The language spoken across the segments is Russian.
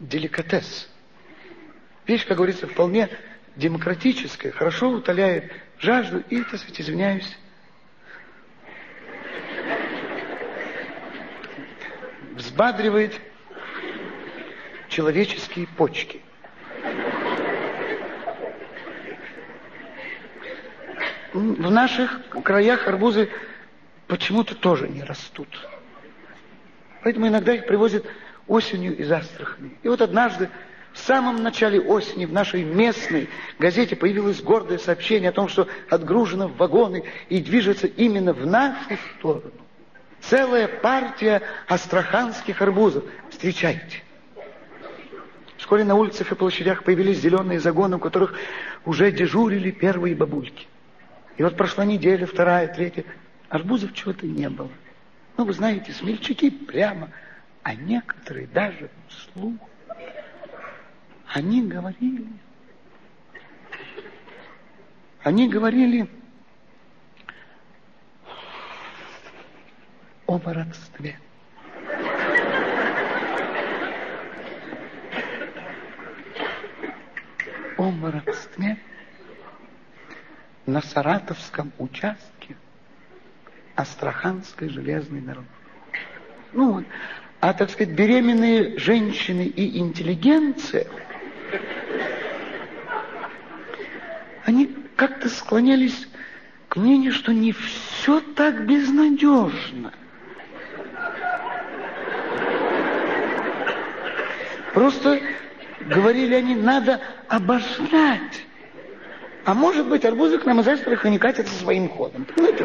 деликатес. Вещь, как говорится, вполне демократическая, хорошо утоляет жажду и, так сказать, извиняюсь, взбадривает человеческие почки. В наших краях арбузы почему-то тоже не растут. Поэтому иногда их привозят осенью из Астрахани. И вот однажды, в самом начале осени, в нашей местной газете появилось гордое сообщение о том, что отгружено в вагоны и движется именно в нашу сторону. Целая партия астраханских арбузов. Встречайте. Вскоре на улицах и площадях появились зеленые загоны, у которых уже дежурили первые бабульки. И вот прошла неделя, вторая, третья. Арбузов чего-то не было. Ну, вы знаете, смельчаки прямо, а некоторые даже вслух. Они говорили, они говорили о родстве. О родстве на Саратовском участке Астраханской железной дороги. Ну, а, так сказать, беременные женщины и интеллигенция, они как-то склонялись к мнению, что не все так безнадежно. Просто, говорили они, надо обождать а может быть, арбузы к нам из Астрахани катятся своим ходом. Понимаете?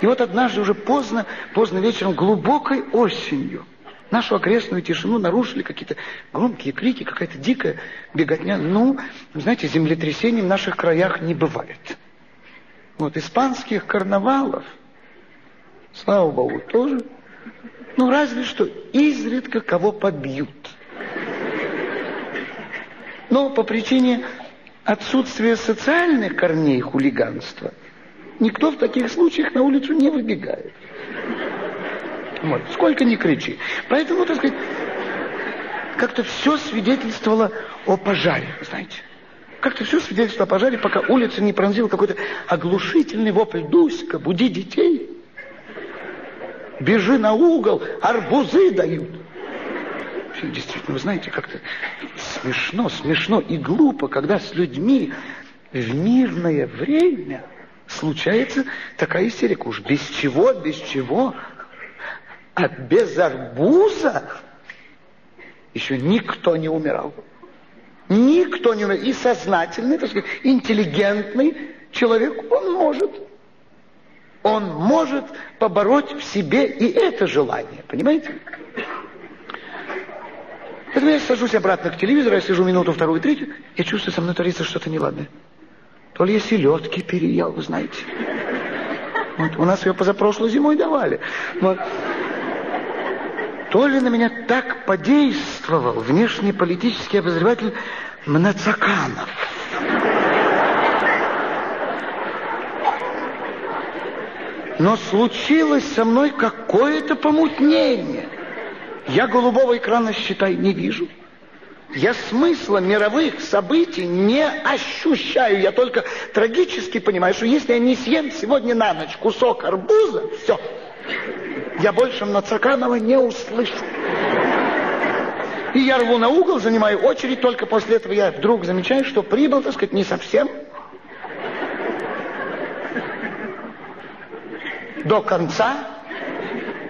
И вот однажды уже поздно, поздно вечером, глубокой осенью, нашу окрестную тишину нарушили какие-то громкие крики, какая-то дикая беготня. Ну, знаете, землетрясений в наших краях не бывает. Вот испанских карнавалов, слава богу, тоже. Ну, разве что изредка кого побьют. Но по причине отсутствие социальных корней хулиганства, никто в таких случаях на улицу не выбегает. Вот, сколько ни кричи. Поэтому, так сказать, как-то все свидетельствовало о пожаре, знаете. Как-то все свидетельствовало о пожаре, пока улица не пронзил какой-то оглушительный вопль. Дуська, буди детей. Бежи на угол, арбузы дают. Действительно, вы знаете, как-то смешно, смешно и глупо, когда с людьми в мирное время случается такая истерика. Уж без чего, без чего. А без арбуза еще никто не умирал. Никто не умирал. И сознательный, так сказать, интеллигентный человек, он может. Он может побороть в себе и это желание. Понимаете? Поэтому я сажусь обратно к телевизору, я сижу минуту, вторую, третью, я чувствую, со мной творится что-то неладное. То ли я селедки переел, вы знаете. Вот, у нас ее позапрошлой зимой давали. Вот. То ли на меня так подействовал внешний политический обозреватель Мнацаканов. Но случилось со мной какое-то помутнение. Я голубого экрана, считай, не вижу. Я смысла мировых событий не ощущаю. Я только трагически понимаю, что если я не съем сегодня на ночь кусок арбуза, все. Я больше Нацаканова не услышу. И я рву на угол, занимаю очередь, только после этого я вдруг замечаю, что прибыл, так сказать, не совсем до конца.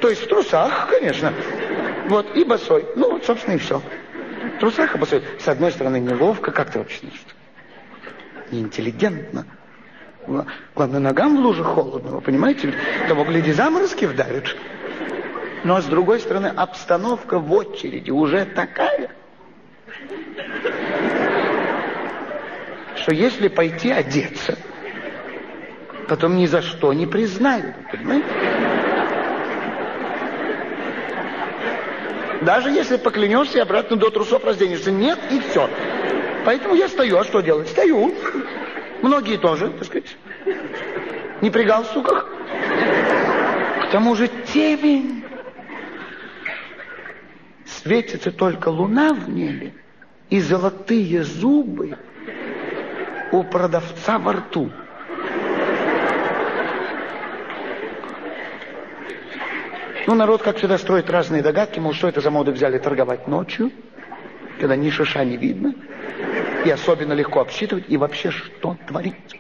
То есть в трусах, конечно. Вот, и босой. Ну, вот, собственно, и все. Трусах босой. С одной стороны, неловко, как-то вообще что неинтеллигентно. Главное, ногам в луже холодно, вы понимаете? Того, гляди, заморозки вдавят. Но, с другой стороны, обстановка в очереди уже такая, что если пойти одеться, потом ни за что не признают, понимаете? Даже если поклянешься и обратно до трусов разденешься. Нет, и все. Поэтому я стою. А что делать? Стою. Многие тоже, так сказать. Не при галстуках. К тому же темень. светится только луна в небе и золотые зубы у продавца во рту. Ну, народ, как всегда, строит разные догадки, мол, что это за моды взяли торговать ночью, когда ни шиша не видно, и особенно легко обсчитывать, и вообще, что творится.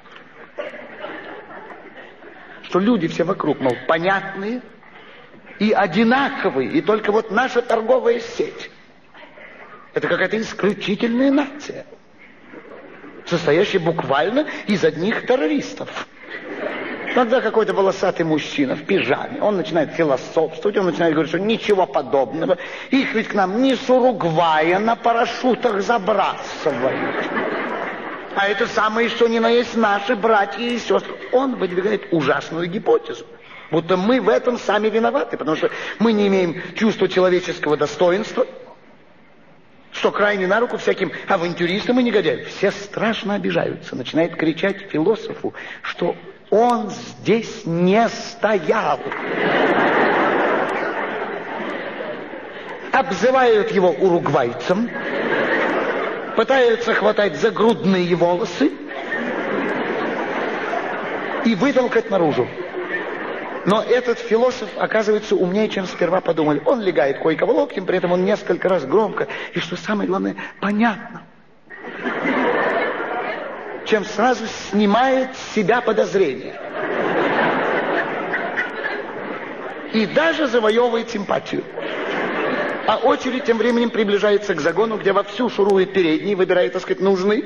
Что люди все вокруг, мол, понятные и одинаковые, и только вот наша торговая сеть. Это какая-то исключительная нация, состоящая буквально из одних террористов. Когда какой-то волосатый мужчина в пижаме, он начинает философствовать, он начинает говорить, что ничего подобного. Их ведь к нам не с Уругвая на парашютах забрасывают. А это самое, что ни на есть наши братья и сестры. Он выдвигает ужасную гипотезу. Будто мы в этом сами виноваты, потому что мы не имеем чувства человеческого достоинства, что крайне на руку всяким авантюристам и негодяям. Все страшно обижаются, начинают кричать философу, что он здесь не стоял. Обзывают его уругвайцем, пытаются хватать за грудные волосы и вытолкать наружу. Но этот философ оказывается умнее, чем сперва подумали. Он легает кое-кого локтем, при этом он несколько раз громко, и что самое главное, понятно – чем сразу снимает с себя подозрение. И даже завоевывает симпатию. А очередь тем временем приближается к загону, где вовсю шурует передний, выбирает, так сказать, нужный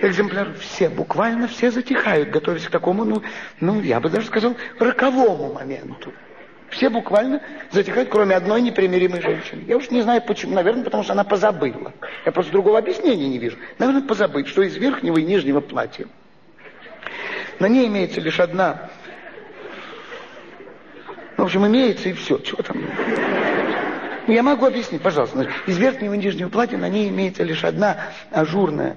экземпляр. Все, буквально все затихают, готовясь к такому, ну, ну, я бы даже сказал, роковому моменту. Все буквально затихают, кроме одной непримиримой женщины. Я уж не знаю почему. Наверное, потому что она позабыла. Я просто другого объяснения не вижу. Наверное, позабыть, что из верхнего и нижнего платья. На ней имеется лишь одна... В общем, имеется и все. Чего там? Я могу объяснить, пожалуйста. Из верхнего и нижнего платья на ней имеется лишь одна ажурная.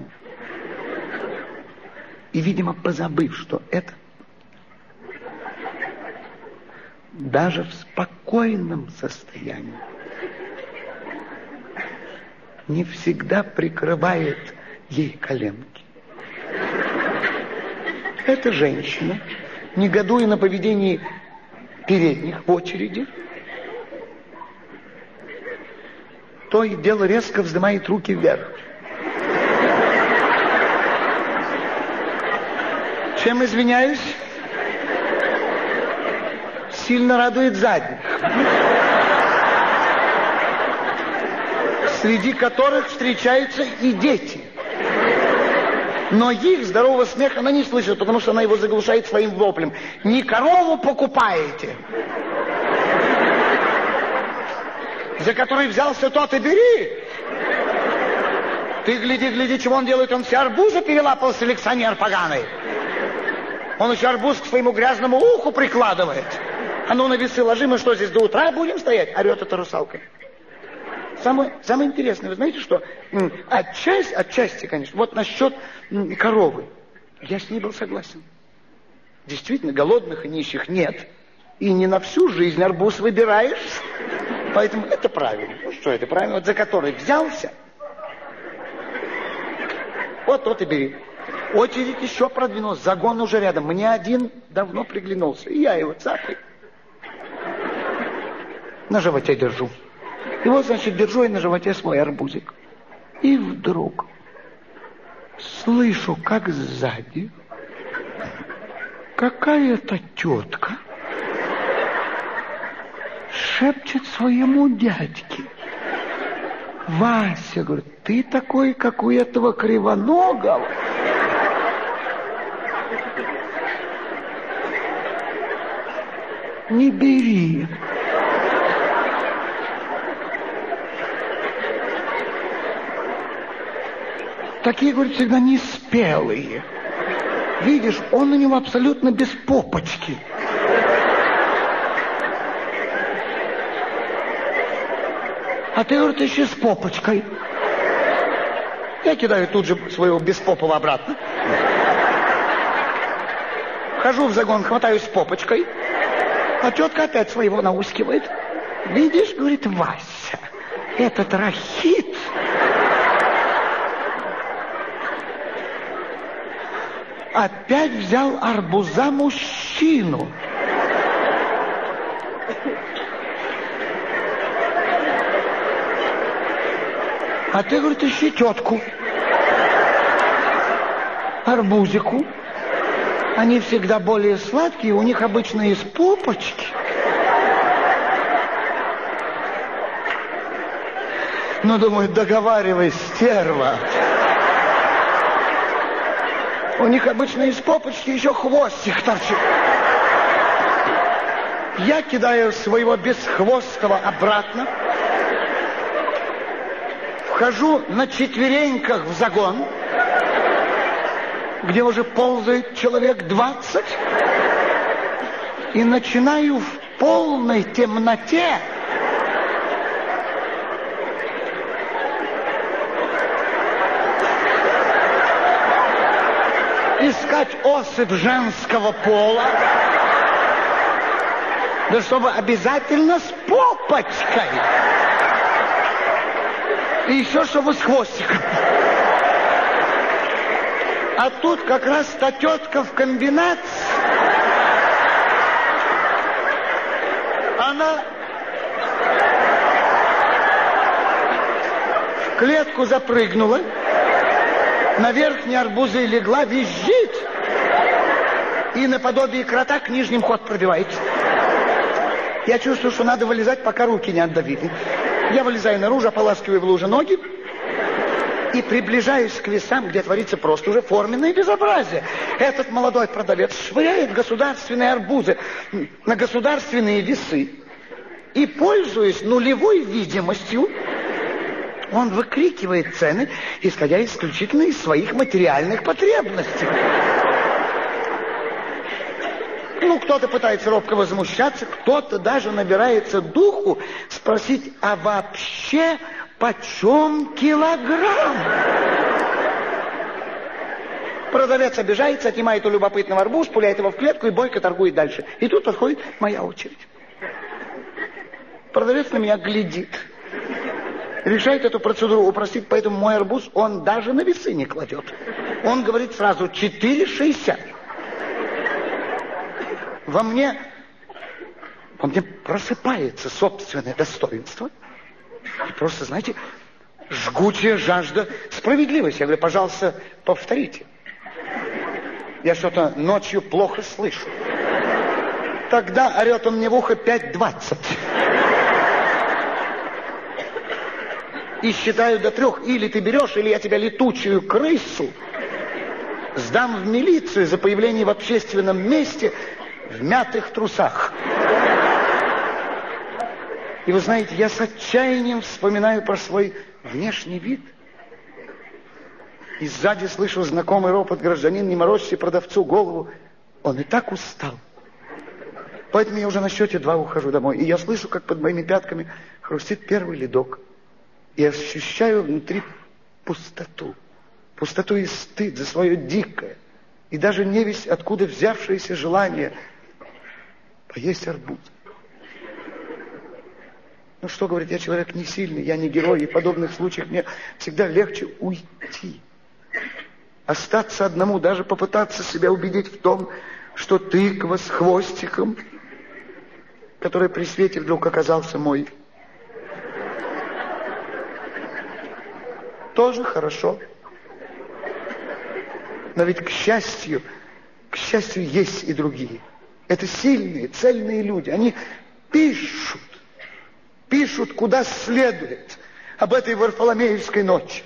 И, видимо, позабыв, что это даже в спокойном состоянии не всегда прикрывает ей коленки. Эта женщина, негодуя на поведении передних в очереди, то и дело резко вздымает руки вверх. Чем извиняюсь? Сильно радует задних. Среди которых встречаются и дети. Но их здорового смеха она не слышит, потому что она его заглушает своим воплем. Не корову покупаете, за который взялся тот и бери. Ты гляди, гляди, чего он делает. Он все арбузы перелапал селекционер поганый. Он еще арбуз к своему грязному уху прикладывает. А ну на весы ложи, мы что здесь до утра будем стоять? Орет эта русалка. Самое, самое интересное, вы знаете что? Отчасти, отчасти, конечно, вот насчет коровы. Я с ней был согласен. Действительно, голодных и нищих нет. И не на всю жизнь арбуз выбираешь. Поэтому это правильно. Ну что это правильно? Вот за который взялся, вот тот и бери. Очередь еще продвинулась, загон уже рядом. Мне один давно приглянулся. И я его цапаю на животе держу. И вот, значит, держу я на животе свой арбузик. И вдруг слышу, как сзади какая-то тетка шепчет своему дядьке. Вася, говорит, ты такой, как у этого кривоногого. Не бери. Такие, говорит, всегда неспелые. Видишь, он у него абсолютно без попочки. А ты, говорит, еще с попочкой. Я кидаю тут же своего беспопова обратно. Хожу в загон, хватаюсь попочкой. А тетка опять своего наускивает. Видишь, говорит, Вася, этот рахит опять взял арбуза мужчину. А ты, говорит, ищи тетку. Арбузику. Они всегда более сладкие, у них обычно из попочки. Ну, думаю, договаривай, стерва. У них обычно из попочки еще хвостик торчит. Я кидаю своего бесхвостого обратно. Вхожу на четвереньках в загон, где уже ползает человек двадцать, и начинаю в полной темноте искать особь женского пола, да чтобы обязательно с попочкой. И еще чтобы с хвостиком. А тут как раз та тетка в комбинации. Она в клетку запрыгнула на верхние арбузы легла, визжит. И наподобие крота к нижним ход пробивается. Я чувствую, что надо вылезать, пока руки не отдавили. Я вылезаю наружу, ополаскиваю в луже ноги и приближаюсь к весам, где творится просто уже форменное безобразие. Этот молодой продавец швыряет государственные арбузы на государственные весы и, пользуясь нулевой видимостью, он выкрикивает цены, исходя исключительно из своих материальных потребностей. Ну, кто-то пытается робко возмущаться, кто-то даже набирается духу спросить, а вообще почем килограмм? Продавец обижается, отнимает у любопытного арбуз, пуляет его в клетку и бойко торгует дальше. И тут подходит моя очередь. Продавец на меня глядит решает эту процедуру упростить, поэтому мой арбуз он даже на весы не кладет. Он говорит сразу 4,60. Во мне, во мне просыпается собственное достоинство. И просто, знаете, жгучая жажда справедливости. Я говорю, пожалуйста, повторите. Я что-то ночью плохо слышу. Тогда орет он мне в ухо 5.20. и считаю до трех. Или ты берешь, или я тебя летучую крысу сдам в милицию за появление в общественном месте в мятых трусах. И вы знаете, я с отчаянием вспоминаю про свой внешний вид. И сзади слышу знакомый ропот гражданин, не морочьте продавцу голову. Он и так устал. Поэтому я уже на счете два ухожу домой. И я слышу, как под моими пятками хрустит первый ледок и ощущаю внутри пустоту. Пустоту и стыд за свое дикое. И даже не весь откуда взявшееся желание поесть арбуз. Ну что, говорит, я человек не сильный, я не герой, и в подобных случаях мне всегда легче уйти. Остаться одному, даже попытаться себя убедить в том, что тыква с хвостиком, который при свете вдруг оказался мой, тоже хорошо. Но ведь, к счастью, к счастью, есть и другие. Это сильные, цельные люди. Они пишут, пишут, куда следует об этой Варфоломеевской ночи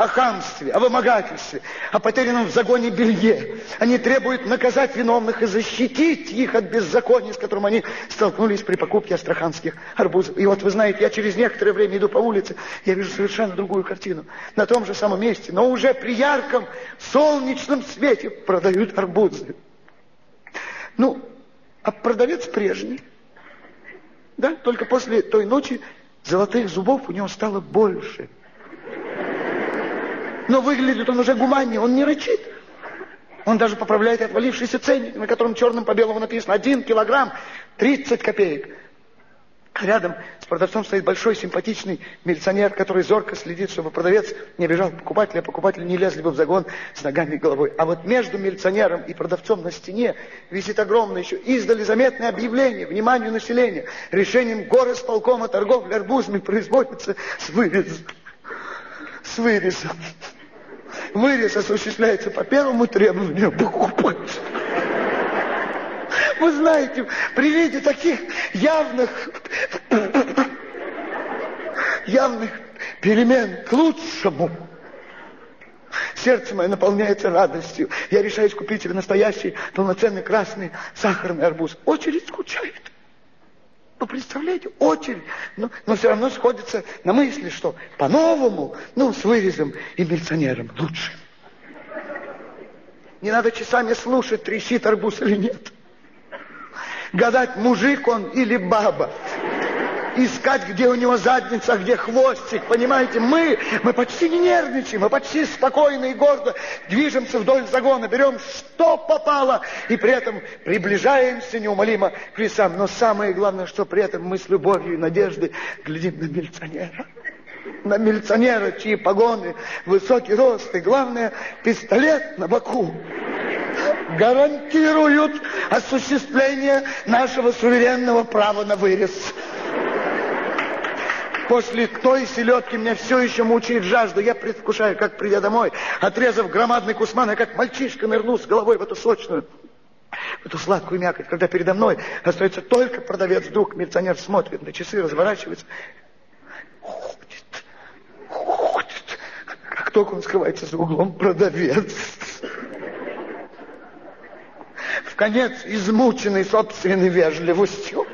о хамстве, о вымогательстве, о потерянном в загоне белье. Они требуют наказать виновных и защитить их от беззакония, с которым они столкнулись при покупке астраханских арбузов. И вот вы знаете, я через некоторое время иду по улице, я вижу совершенно другую картину. На том же самом месте, но уже при ярком солнечном свете продают арбузы. Ну, а продавец прежний. Да, только после той ночи золотых зубов у него стало больше – но выглядит он уже гуманнее, он не рычит. Он даже поправляет отвалившийся ценник, на котором черным по белому написано один килограмм 30 копеек. Рядом с продавцом стоит большой симпатичный милиционер, который зорко следит, чтобы продавец не обижал покупателя, а покупатели не лезли бы в загон с ногами и головой. А вот между милиционером и продавцом на стене висит огромное еще издали заметное объявление вниманию населения. Решением горосполкома торговля арбузами производится с вырезом. С вырезом. Вырез осуществляется по первому требованию покупателя. Вы знаете, при виде таких явных, явных перемен к лучшему, сердце мое наполняется радостью. Я решаюсь купить себе настоящий, полноценный красный сахарный арбуз. Очередь скучает. Вы представляете, очередь, но, но все равно сходится на мысли, что по-новому, ну, с вырезом и милиционером лучше. Не надо часами слушать, трещит арбуз или нет гадать, мужик он или баба. Искать, где у него задница, где хвостик, понимаете? Мы, мы почти не нервничаем, мы почти спокойно и гордо движемся вдоль загона, берем, что попало, и при этом приближаемся неумолимо к лесам. Но самое главное, что при этом мы с любовью и надеждой глядим на милиционера на милиционера, чьи погоны, высокий рост и, главное, пистолет на боку гарантируют осуществление нашего суверенного права на вырез. После той селедки меня все еще мучает жажда. Я предвкушаю, как, придя домой, отрезав громадный кусман, я как мальчишка нырну с головой в эту сочную, в эту сладкую мякоть, когда передо мной остается только продавец. Вдруг милиционер смотрит на часы, разворачивается. Уходит, уходит. Как только он скрывается за углом, продавец конец измученный собственной вежливостью.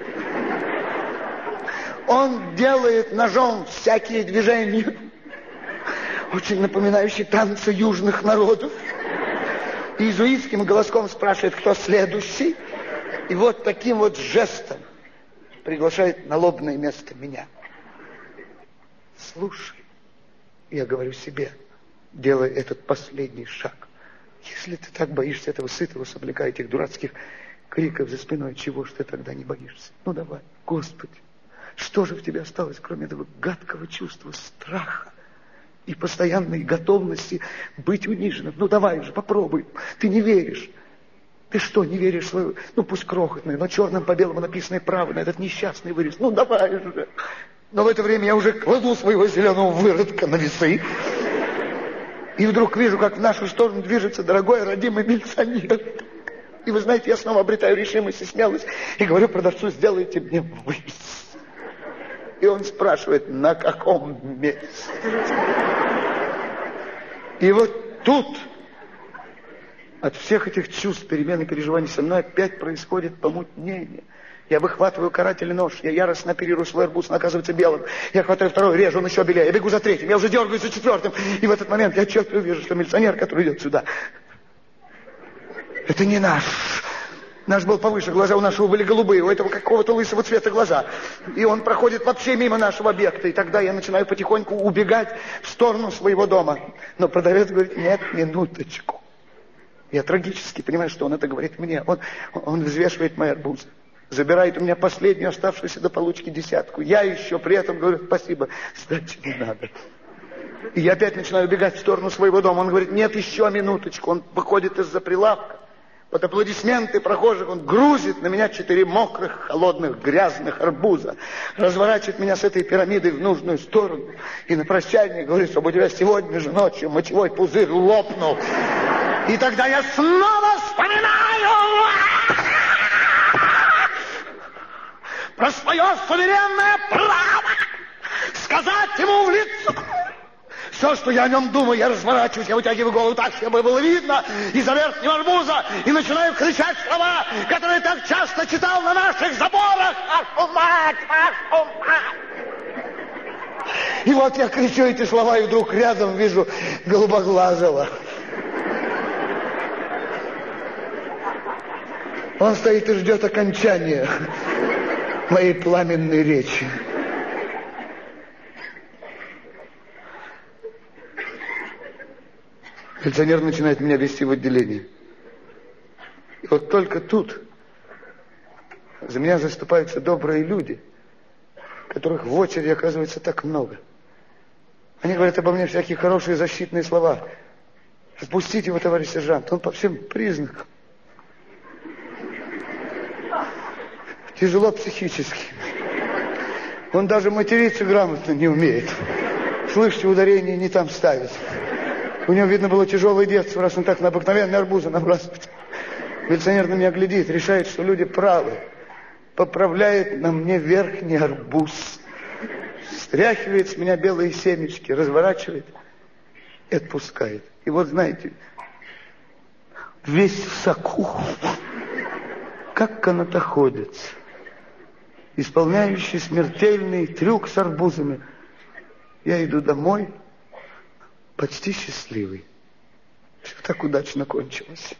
Он делает ножом всякие движения, очень напоминающие танцы южных народов. И иезуитским голоском спрашивает, кто следующий. И вот таким вот жестом приглашает на лобное место меня. Слушай, я говорю себе, делая этот последний шаг. Если ты так боишься этого сытого сопляка, этих дурацких криков за спиной, чего ж ты тогда не боишься? Ну давай, Господи, что же в тебе осталось, кроме этого гадкого чувства страха и постоянной готовности быть униженным? Ну давай же, попробуй. Ты не веришь. Ты что, не веришь свою, ну пусть крохотное, но черным по белому написанное право на этот несчастный вырез? Ну давай же. Но в это время я уже кладу своего зеленого выродка на весы. И вдруг вижу, как в нашу сторону движется дорогой родимый милиционер. И вы знаете, я снова обретаю решимость и смелость. И говорю продавцу, сделайте мне вывес. И он спрашивает, на каком месте? И вот тут от всех этих чувств, перемен и переживаний со мной опять происходит помутнение – я выхватываю карательный нож, я яростно оперирую свой арбуз, он оказывается белым. Я хватаю второй, режу, он еще белее. Я бегу за третьим, я уже дергаюсь за четвертым. И в этот момент я четко вижу, что милиционер, который идет сюда, это не наш. Наш был повыше, глаза у нашего были голубые, у этого какого-то лысого цвета глаза. И он проходит вообще мимо нашего объекта. И тогда я начинаю потихоньку убегать в сторону своего дома. Но продавец говорит, нет, минуточку. Я трагически понимаю, что он это говорит мне. Он, он взвешивает мои арбузы забирает у меня последнюю оставшуюся до получки десятку. Я еще при этом говорю, спасибо, сдачи не надо. И я опять начинаю убегать в сторону своего дома. Он говорит, нет, еще минуточку. Он выходит из-за прилавка. Под аплодисменты прохожих он грузит на меня четыре мокрых, холодных, грязных арбуза. Разворачивает меня с этой пирамидой в нужную сторону. И на прощание говорит, чтобы у тебя сегодня же ночью мочевой пузырь лопнул. И тогда я снова вспоминаю про свое суверенное право сказать ему в лицо. Все, что я о нем думаю, я разворачиваюсь, я вытягиваю голову так, чтобы было видно из-за верхнего арбуза и начинаю кричать слова, которые так часто читал на наших заборах. Вашу мать! Вашу мать! И вот я кричу эти слова, и вдруг рядом вижу голубоглазого. Он стоит и ждет окончания моей пламенной речи. Милиционер начинает меня вести в отделение. И вот только тут за меня заступаются добрые люди. которых в очереди оказывается так много. Они говорят обо мне всякие хорошие защитные слова. Отпустите его, товарищ сержант, он по всем признакам. Тяжело психически. Он даже материться грамотно не умеет. Слышите, ударение не там ставит. У него, видно, было тяжелое детство, раз он так на обыкновенные арбузы набрасывает. Милиционер на меня глядит, решает, что люди правы. Поправляет на мне верхний арбуз. Стряхивает с меня белые семечки, разворачивает и отпускает. И вот, знаете, весь в соку, как канатоходец, исполняющий смертельный трюк с арбузами. Я иду домой, почти счастливый. Все так удачно кончилось.